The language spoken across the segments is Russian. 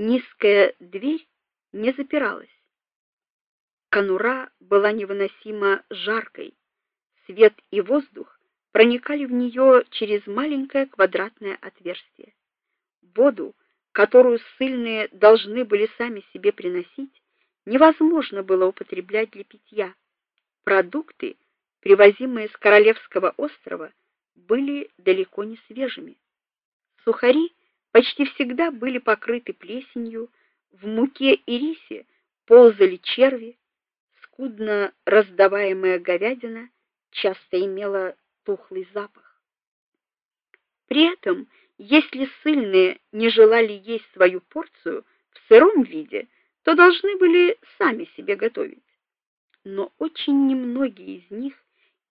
Низкая дверь не запиралась. Конура была невыносимо жаркой. Свет и воздух проникали в нее через маленькое квадратное отверстие. Воду, которую ссыльные должны были сами себе приносить, невозможно было употреблять для питья. Продукты, привозимые с королевского острова, были далеко не свежими. Сухари почти всегда были покрыты плесенью, в муке и рисе ползали черви, скудно раздаваемая говядина часто имела тухлый запах. При этом, если сыльные не желали есть свою порцию в сыром виде, то должны были сами себе готовить. Но очень немногие из них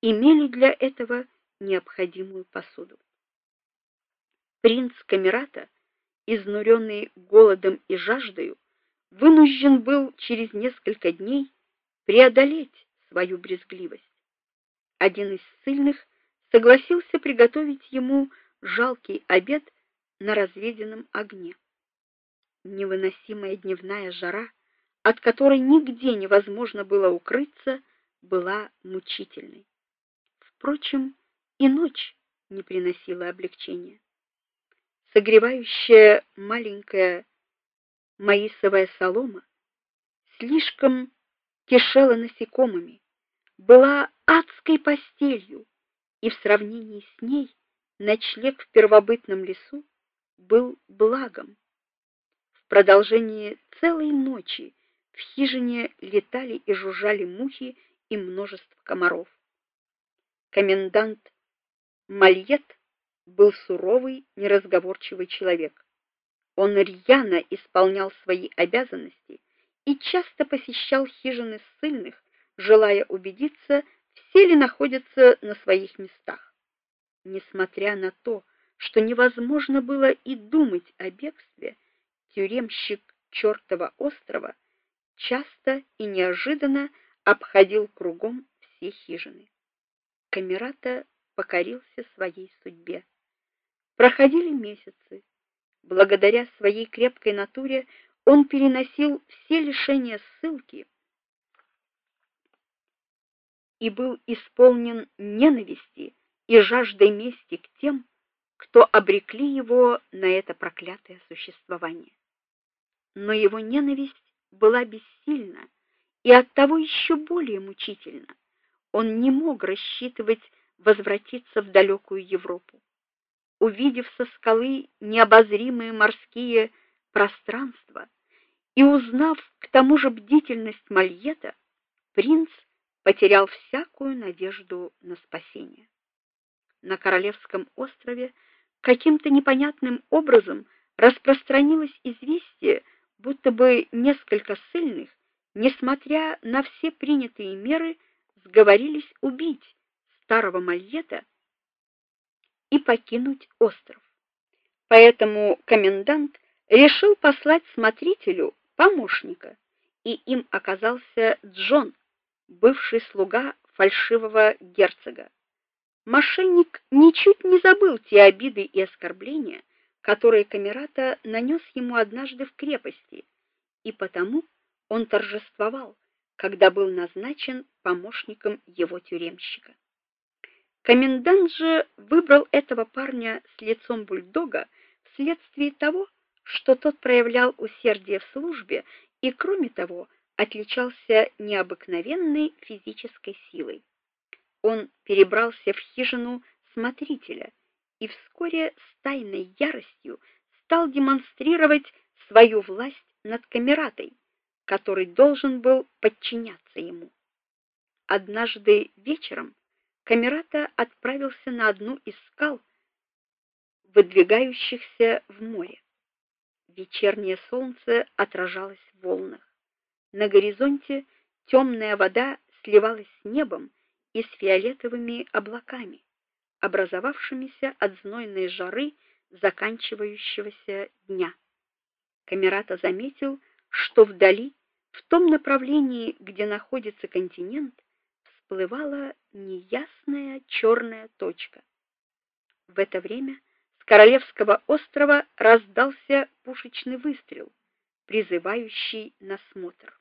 имели для этого необходимую посуду. Принц Камерата, изнуренный голодом и жаждой, вынужден был через несколько дней преодолеть свою брезгливость. Один из сильных согласился приготовить ему жалкий обед на разведенном огне. Невыносимая дневная жара, от которой нигде невозможно было укрыться, была мучительной. Впрочем, и ночь не приносила облегчения. Согревающая маленькая маисовая солома слишком кишела насекомыми, была адской постелью, и в сравнении с ней ночлег в первобытном лесу был благом. В продолжении целой ночи в хижине летали и жужжали мухи и множество комаров. Комендант Мальет был суровый, неразговорчивый человек. Он рьяно исполнял свои обязанности и часто посещал хижины ссыльных, желая убедиться, все ли находятся на своих местах. Несмотря на то, что невозможно было и думать о бегстве, тюремщик чёртова острова часто и неожиданно обходил кругом все хижины. Камерата покорился своей судьбе. Проходили месяцы. Благодаря своей крепкой натуре он переносил все лишения ссылки и был исполнен ненависти и жаждой мести к тем, кто обрекли его на это проклятое существование. Но его ненависть была бессильна и оттого еще более мучительна. Он не мог рассчитывать возвратиться в далекую Европу. Увидев со скалы необозримые морские пространства и узнав к тому же бдительность Мальета, принц потерял всякую надежду на спасение. На королевском острове каким-то непонятным образом распространилось известие, будто бы несколько сильных, несмотря на все принятые меры, сговорились убить старого Мальета и покинуть остров. Поэтому комендант решил послать смотрителю помощника, и им оказался Джон, бывший слуга фальшивого герцога. Мошенник ничуть не забыл те обиды и оскорбления, которые Камерата нанес ему однажды в крепости, и потому он торжествовал, когда был назначен помощником его тюремщика. Комендант же выбрал этого парня с лицом бульдога вследствие того, что тот проявлял усердие в службе и кроме того, отличался необыкновенной физической силой. Он перебрался в хижину смотрителя и вскоре с тайной яростью стал демонстрировать свою власть над камератой, который должен был подчиняться ему. Однажды вечером Камерата отправился на одну из скал, выдвигающихся в море. Вечернее солнце отражалось в волнах. На горизонте темная вода сливалась с небом и с фиолетовыми облаками, образовавшимися от знойной жары заканчивающегося дня. Камерата заметил, что вдали, в том направлении, где находится континент, всплывала неясная черная точка. В это время с королевского острова раздался пушечный выстрел. призывающий на смотр.